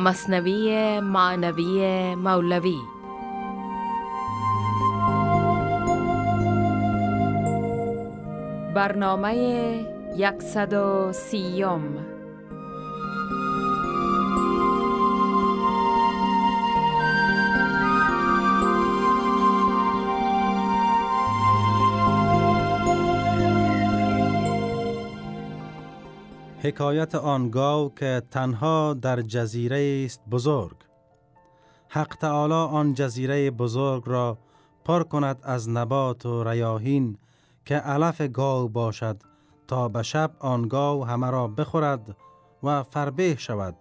مصنوی معنوی مولوی. برنامه یکصد و سیوم حکایت آن گاو که تنها در جزیره است بزرگ. حق تعالی آن جزیره بزرگ را پر کند از نبات و ریاهین که علف گاو باشد تا به شب آن گاو همه را بخورد و فربه شود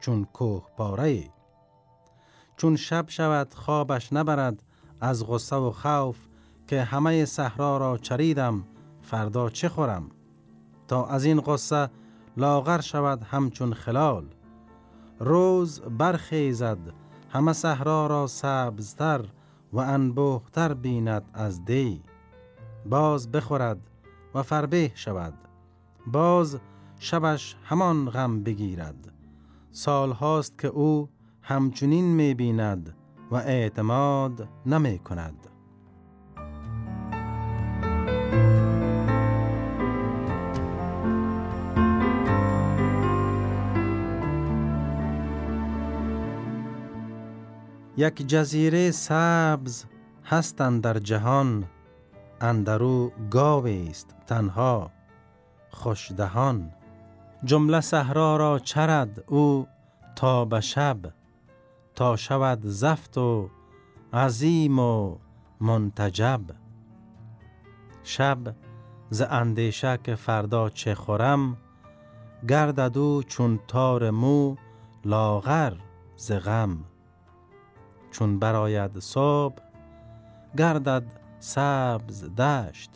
چون کوه پاره. چون شب شود خوابش نبرد از غصه و خوف که همه صحرا را چریدم فردا چه خورم؟ تا از این غصه لاغر شود همچون خلال. روز برخیزد همه صحرا را سبزتر و انبوهتر بیند از دی. باز بخورد و فربه شود باز شبش همان غم بگیرد. سال هاست که او همچنین می بیند و اعتماد نمی کند یک جزیره سبز هستند در جهان اندرو گاوی است تنها خوشدهان. جمله صحرا را چرد او تا به شب تا شود زفت و عظیم و منتجب. شب ز اندیشه که فردا چه خورم گردد او چون تار مو لاغر ز غم. چون براید صبح گردد سبز دشت.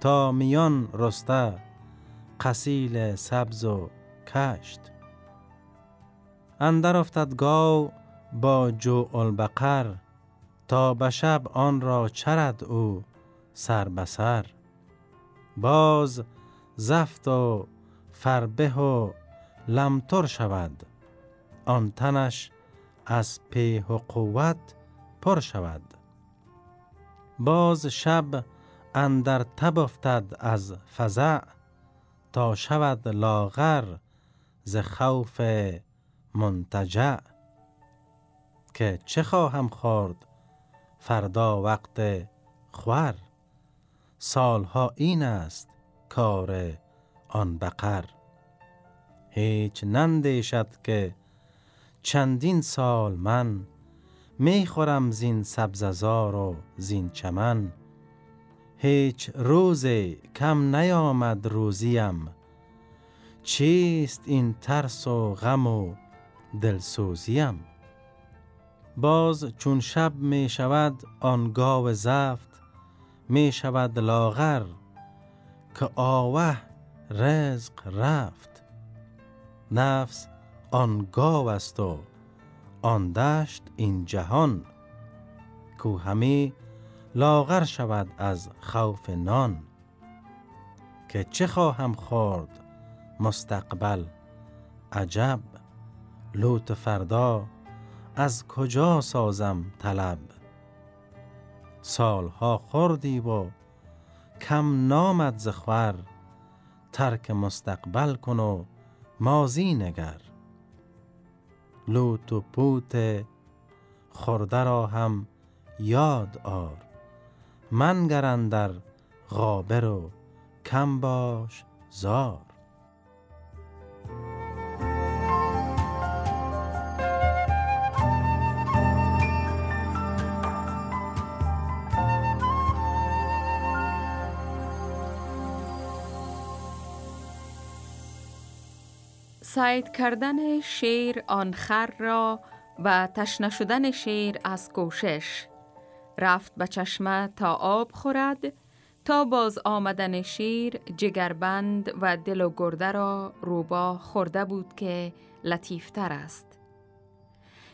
تا میان رسته قسیل سبز و کشت. اندر افتد گاو با جو البقر تا به شب آن را چرد او سر به سر. باز زفت و فربه و لمتر شود آن تنش از پیه و قوت پر شود. باز شب اندر تب افتد از فزع تا شود لاغر ز خوف منتجع. که چه خواهم خورد فردا وقت خور سالها این است کار آن بقر. هیچ نندیشد که چندین سال من می خورم زین سبززار و زین چمن. هیچ روز کم نیامد روزیم. چیست این ترس و غم و دلسوزیم؟ باز چون شب می شود آن گاو زفت می شود لاغر که آوه رزق رفت. نفس آن گاو است و آن دشت این جهان. کو همی لاغر شود از خوف نان. که چه خواهم خورد مستقبل؟ عجب. لوت فردا از کجا سازم طلب؟ سالها خوردی و کم نامد زخور ترک مستقبل کن و مازی نگر. لوت و پوت خورده را هم یاد آر. من گرندر غابر و کم باش زار. سید کردن شیر آن خر را و تشنه شدن شیر از کوشش. رفت به چشمه تا آب خورد تا باز آمدن شیر جگربند و دل و گرده را روبا خورده بود که لطیفتر است.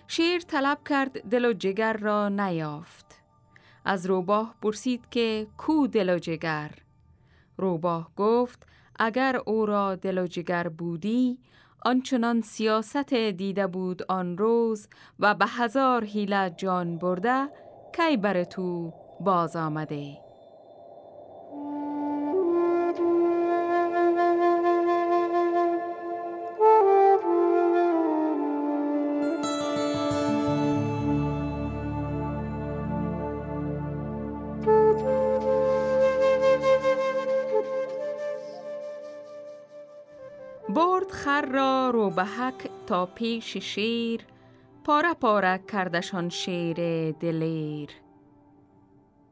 شیر طلب کرد دل و جگر را نیافت. از روباه پرسید که کو دل و جگر؟ روباه گفت اگر او را دل و جگر بودی آنچنان سیاست دیده بود آن روز و به هزار حیله جان برده کی بر تو باز آمده؟ خر را روبهک تا پیش شیر پاره پاره کردشان شیر دلیر.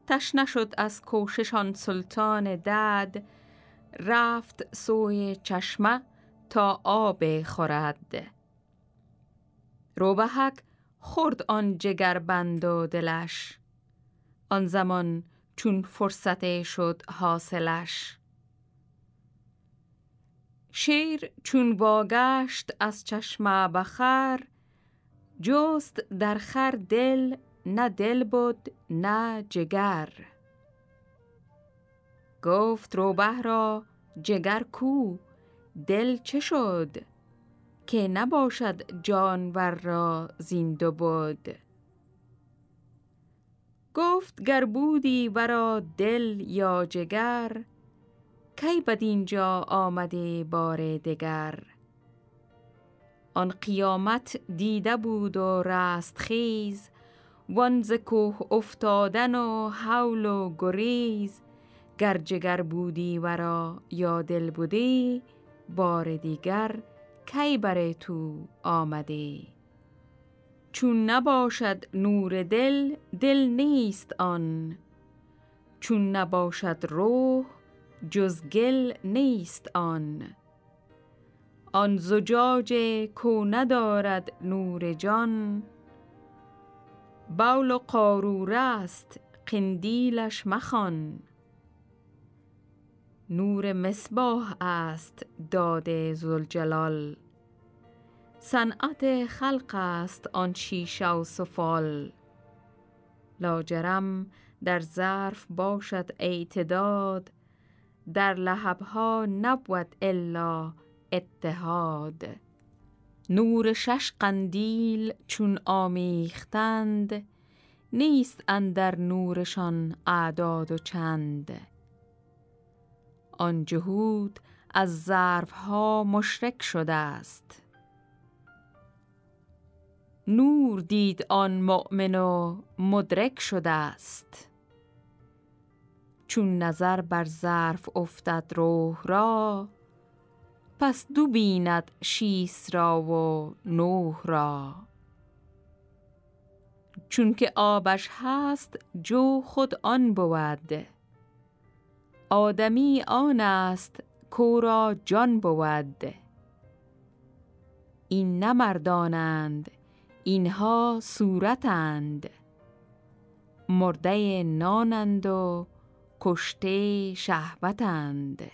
تشنه شد از کوششان سلطان دد رفت سوی چشمه تا آب خورد. روبهک خورد آن جگر بند و دلش آن زمان چون فرصت شد حاصلش. شیر چون واگشت از چشمه بخر جست در خر دل نه دل بود نه جگر. گفت روبه را جگر کو دل چه شد که نباشد جانور را زینده بود گفت گر بودی ورا دل یا جگر کی بدینجا آمده بار دگر؟ آن قیامت دیده بود و رست خیز وان ز کوه افتادن و حول و گریز. گر جگر بودی ورا یا دل بودی بار دیگر کی بر تو آمده؟ چون نباشد نور دل دل نیست آن. چون نباشد روح جز گل نیست آن. آن زجاج کو ندارد نور جان. بول و قارور است قندیلش مخان نور مصباح است داد زلجلال صنعت خلق است آن شیشه و سفال. لاجرم در ظرف باشد اعتداد در لحبها نبود الا اتحاد. نور شش قندیل چون آمیختند نیست اندر نورشان اعداد و چند. آن جهود از ظرف ها مشرک شده است نور دید آن مؤمن و مدرک شده است چون نظر بر ظرف افتد روح را پس دو بیند شیس را و نوح را. چون که آبش هست جو خود آن بود. آدمی آن است کورا جان بود. این نمردانند اینها صورتند. مرده نانند و کشته شهوتند.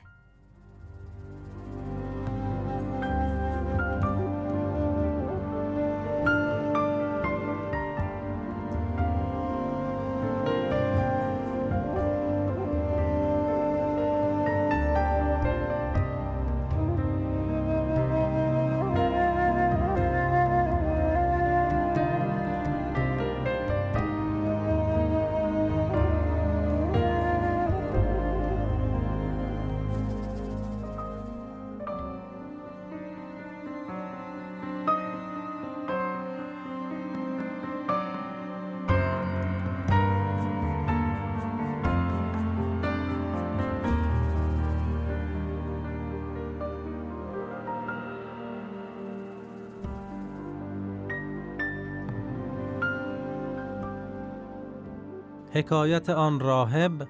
حکایت آن راهب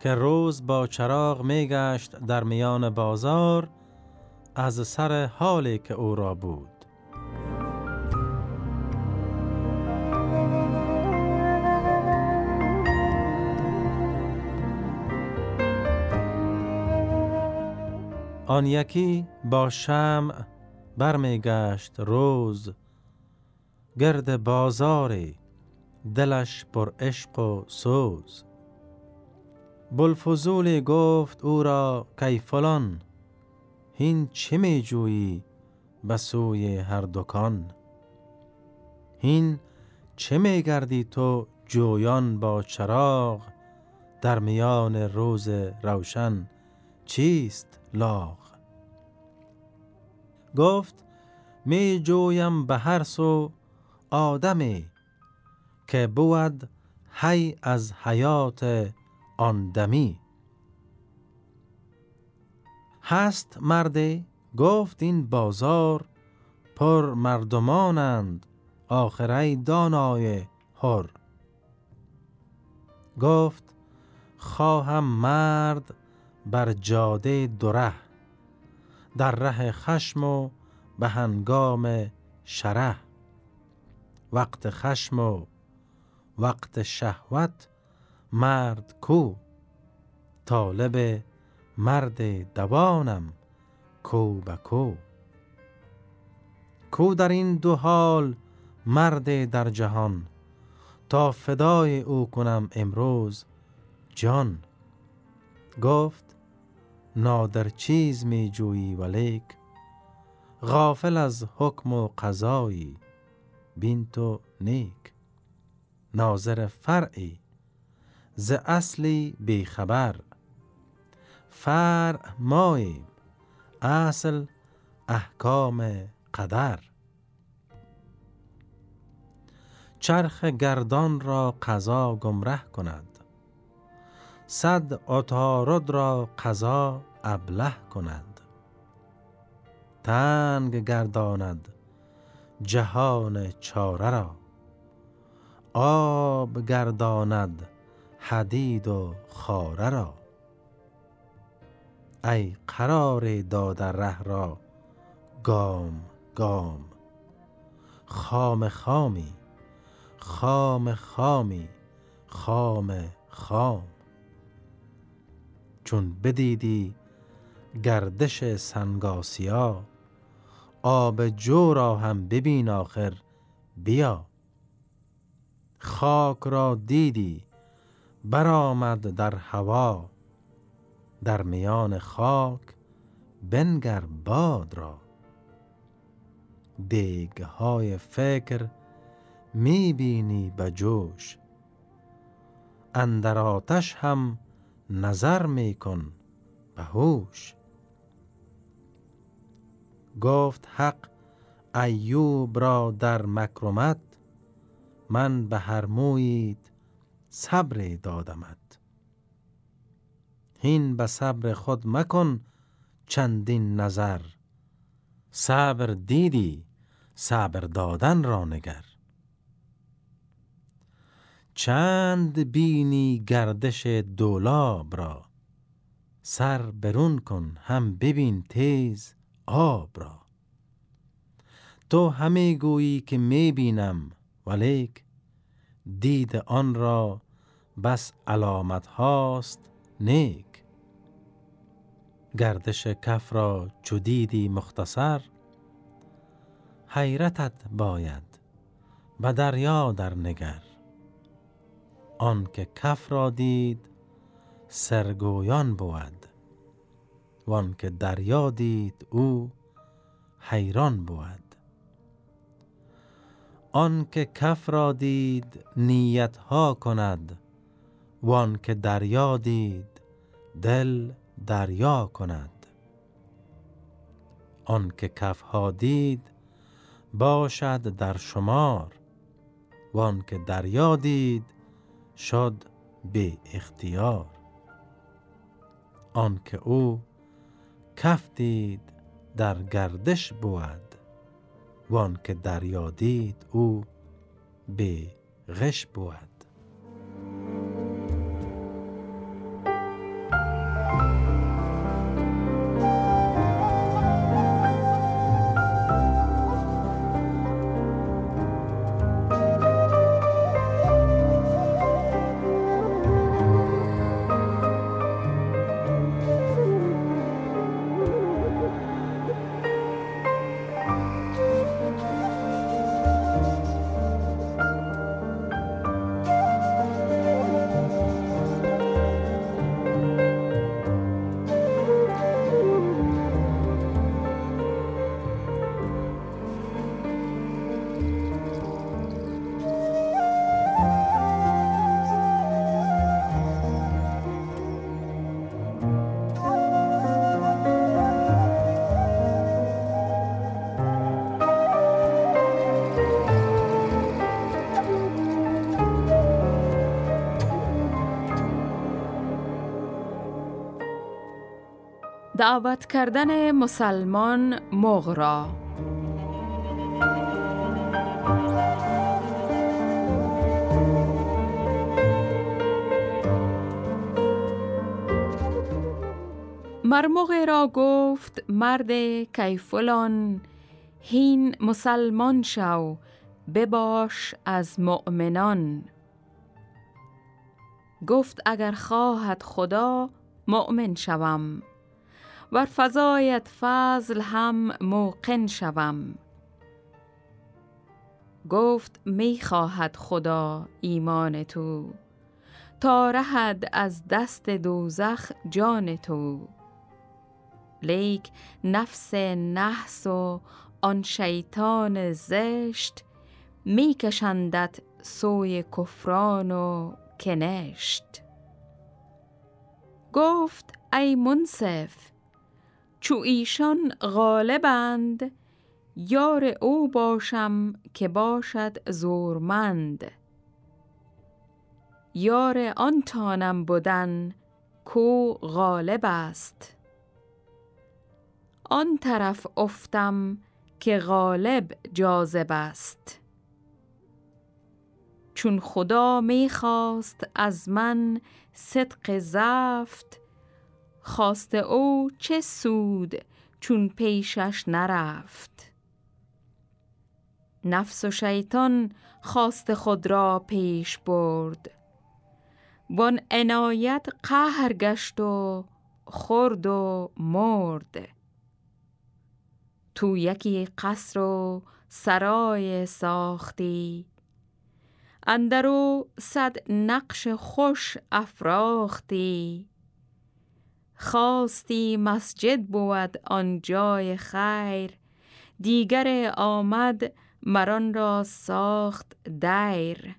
که روز با چراغ میگشت در میان بازار از سر حالی که او را بود. آن یکی با شمع برمیگشت روز گرد بازاری دلش پر عشق و سوز. بلفزولی گفت او را کی فلان هین چه می جویی به سوی هر دکان؟ هین چه می گردی تو جویان با چراغ؟ در میان روز روشن چیست لاغ؟ گفت می جویم به هر سو آدمی که بود هی از حیات آن دمی. هست مردی گفت این بازار پر مردمانند آخری دانای هر گفت خواهم مرد بر جاده دره در ره خشم و به هنگام شره. وقت خشم و وقت شهوت مرد کو. طالب مرد دوانم کو به کو. کو در این دو حال مرد در جهان تا فدای او کنم امروز جان. گفت نادر چیز می جویی ولیک غافل از حکم و قضایی بین تو نیک. ناظر فرعی ز اصلی بیخبر فرع ماییم اصل احکام قدر. چرخ گردان را قضا گمره کند صد عطارد را قضا ابله کند. تنگ گرداند جهان چاره را. آب گرداند حدید و خاره را. ای قرار داد ره را گام گام. خام خامی خام خامی خام خام. چون بدیدی گردش سنگاسیا آب جو را هم ببین آخر بیا. خاک را دیدی برآمد در هوا. در میان خاک بنگر باد را. دیگ های فکر می بینی به جوش. اندر آتش هم نظر می کن به هوش. گفت حق ایوب را در مکرمت من به هر مویید صبر دادمت. هین به صبر خود مکن چندین نظر. صبر دیدی صبر دادن را نگر. چند بینی گردش دولاب را؟ سر برون کن هم ببین تیز آب را. تو همه گویی که می بینم. ولیک دید آن را بس علامت هاست نیک. گردش کف را چو دیدی مختصر حیرتت باید به دریا در نگر. آن که کف را دید سرگویان بود وان که دریا دید او حیران بود. آن که کف را دید نیت ها کند وان که دریا دید دل دریا کند. آن که کف ها دید باشد در شمار وان که دریا دید شد به اختیار. آن که او کف دید در گردش بود وان که دریا دید او به غش بود. دعوت کردن مسلمان مغرا مرموغ را گفت مرد کیفلان هین مسلمان شو بباش از مؤمنان. گفت اگر خواهد خدا مؤمن شوم. ور فضایت فضل هم موقن شوم. گفت می خواهد خدا ایمان تو تا رهد از دست دوزخ جان تو. لیک نفس نحس و آن شیطان زشت میکشندت سوی کفران و کنشت. گفت ای منصف چو ایشان غالبند یار او باشم که باشد زورمند. یار آن تانم بودن کو غالب است. آن طرف افتم که غالب جاذب است. چون خدا می خواست از من صدق زفت خواست او چه سود چون پیشش نرفت. نفس و شیطان خواست خود را پیش برد. وان عنایت قهر گشت و خورد و مرد. تو یکی قصر و سرای ساختی. اندرو صد نقش خوش افراختی. خواستی مسجد بود آن جای خیر. دیگر آمد مران را ساخت دیر.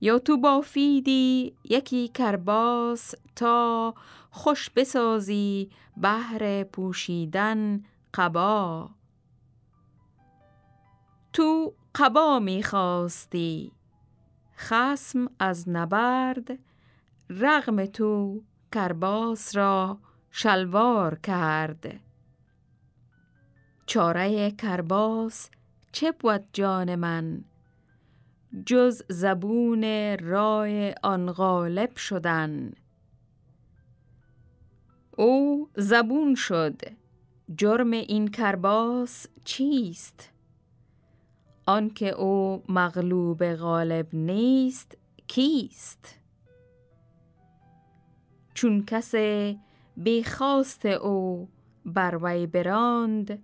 یا تو بافیدی یکی کرباس تا خوش بسازی بهر پوشیدن قبا. تو قبا می‌خواستی خسم از نبرد رغم تو کرباس را شلوار کرد. چاره کرباس چه بود جان من؟ جز زبون رای آن غالب شدن. او زبون شد. جرم این کرباس چیست؟ آنکه او مغلوب غالب نیست کیست؟ چون کس بیخواست او بر وی براند.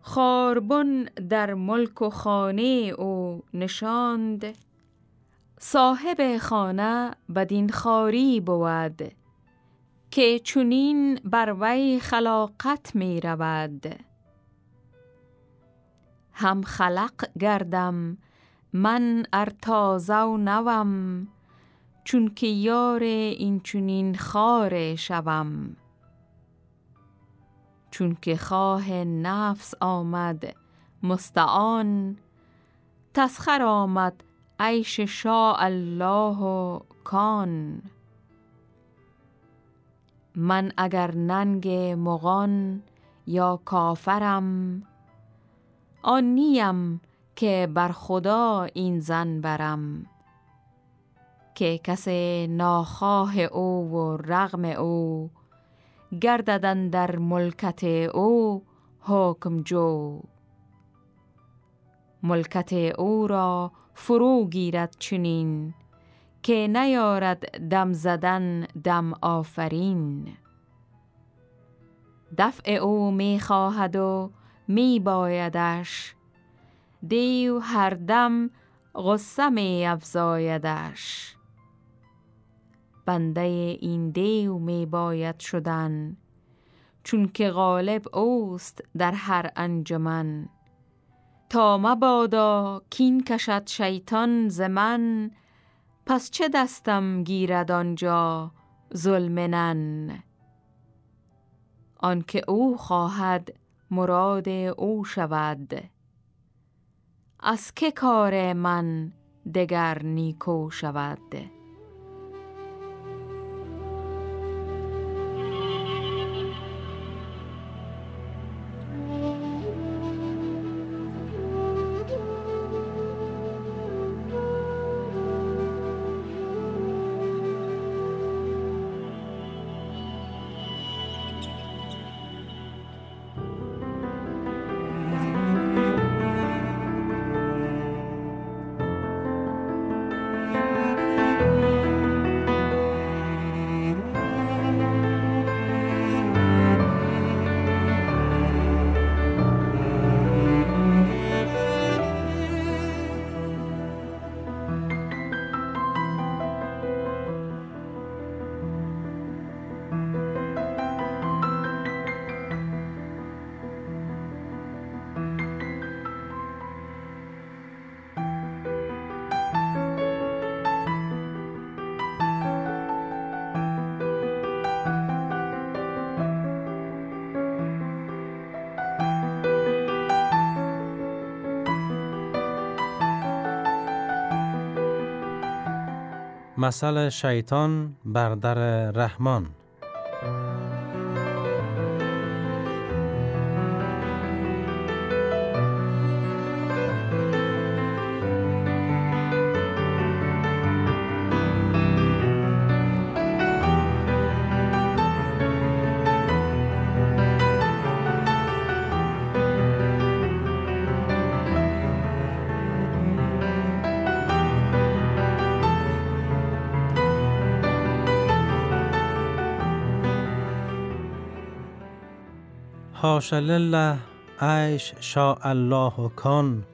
خاربن در ملک و خانه او نشاند. صاحب خانه بدین خاری بود که چونین بر وی خلاقت می رود. هم خلق گردم من ارتازه و نوم. چون که یار این چونین خار شوم. چون که خواه نفس آمد مستعان تسخر آمد عیش شاء الله و کان. من اگر ننگ مغان یا کافرم آن نیم که بر خدا این زن برم. که کس ناخواه او و رغم او گرددن در ملکت او حکم جو. ملکت او را فرو گیرد چنین که نیارد دم زدن دم آفرین. دفع او می خواهد و می بایدش. دیو هر دم غصه می افزایدش. بنده این دیو می باید شدن چون که غالب اوست در هر انجمن. تا مبادا کین کشد شیطان زمن پس چه دستم گیرد آنجا ظلمنن آنکه او خواهد مراد او شود. از که کار من دگر نیکو شود؟ مثل شیطان بر در رحمان. حاش لله عیش شاء الله کان.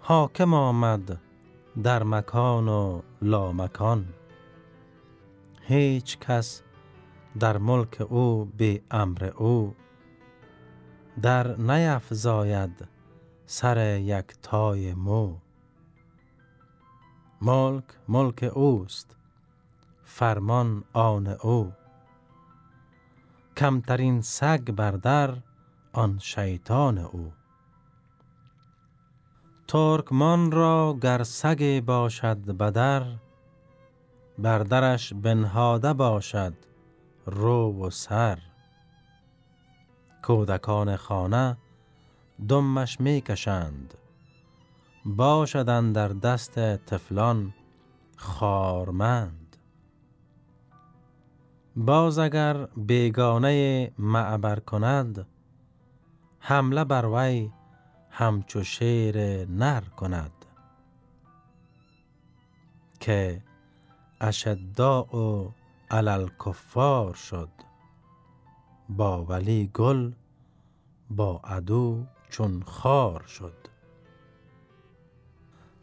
حاکم آمد در مکان و لا مکان هیچ کس در ملک او به امر او. در نیفزاید سر یک تای مو. ملک ملک اوست فرمان آن او. کمترین سگ بردر آن شیطان او. ترکمان را گر سگ باشد بدر بردرش بنهاده باشد رو و سر. کودکان خانه دمش می کشند باشدن در دست تفلان خارمند. باز اگر بیگانه معبر کند حمله بر وی همچو شیر نر کند. که اشداء و علل کفار شد با ولی گل با عدو چون خار شد.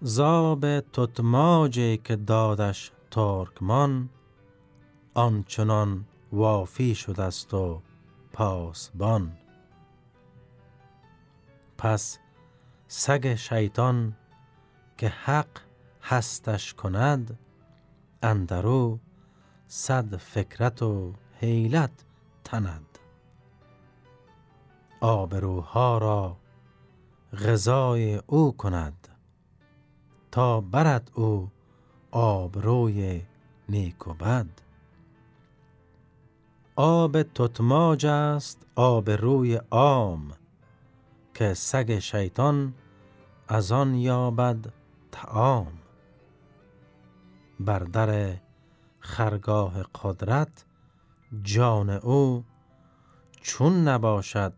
زاب تتماجی که دادش ترکمان آنچنان وافی شده است و پاسبان. پس سگ شیطان که حق هستش کند اندرو صد فکرت و حیلت تند. آبروها را غذای او کند تا برد او آبروی نیک و بد. آب تتماج است آب روی عام که سگ شیطان از آن یابد تعام بر در خرگاه قدرت جان او چون نباشد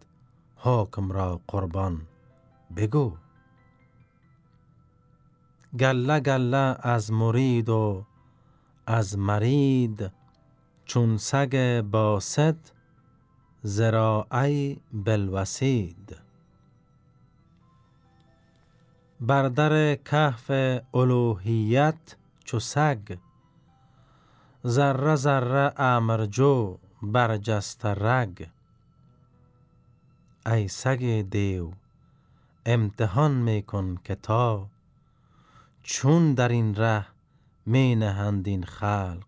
حاکم را قربان بگو. گله گله از مرید و از مرید چون سگ باسد زراعی بلوسید بر در کهف الوهیت چو سگ ذره ذره امرجو برجست رگ. ای سگ دیو امتحان میکن که تا چون در این ره می نهند این خلق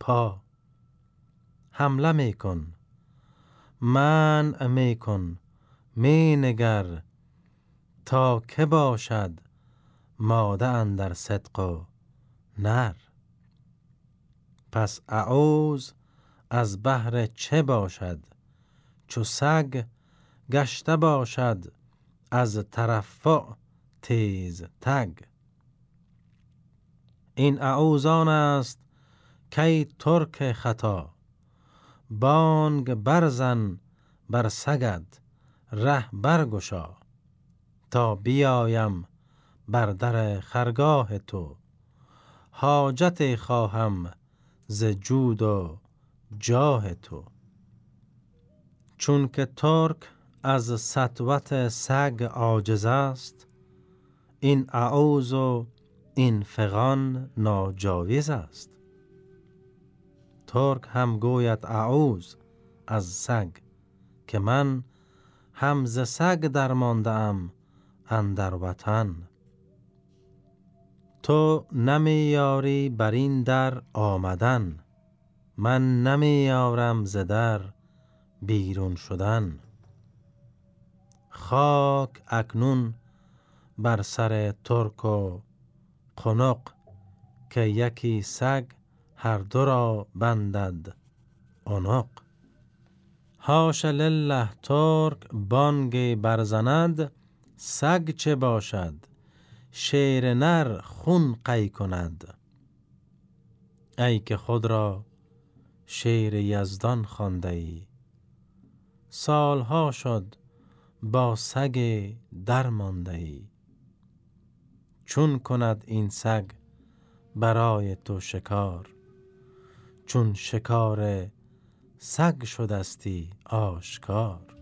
پا. حمله میکن. من میکن. می نگر تا که باشد ماده اندر صدق و نر. پس اعوز از بهر چه باشد؟ چو سگ گشته باشد از ترفع تیز تگ. این اعوزان است کی ترک خطا. بانگ برزن بر سگد ره برگشا. تا بیایم بر در خرگاه تو حاجت خواهم ز جود و جاه تو. چون که ترک از سطوت سگ عاجز است این اعوز و این فغان ناجاویز است. ترک هم گوید اعوز از سگ که من هم ز سگ درمانده ام اندر وطن. تو نمیاری بر این در آمدن من نمیارم ز در بیرون شدن. خاک اکنون بر سر ترک و قنق که یکی سگ هر دو را بندد اونق هاش لله ترک بانگ برزند سگ چه باشد؟ شیر نر خون قی کند. ای که خود را شیر یزدان خانده ای سالها شد با سگ درمانده ای چون کند این سگ برای تو شکار؟ چون شکار سگ شدستی آشکار.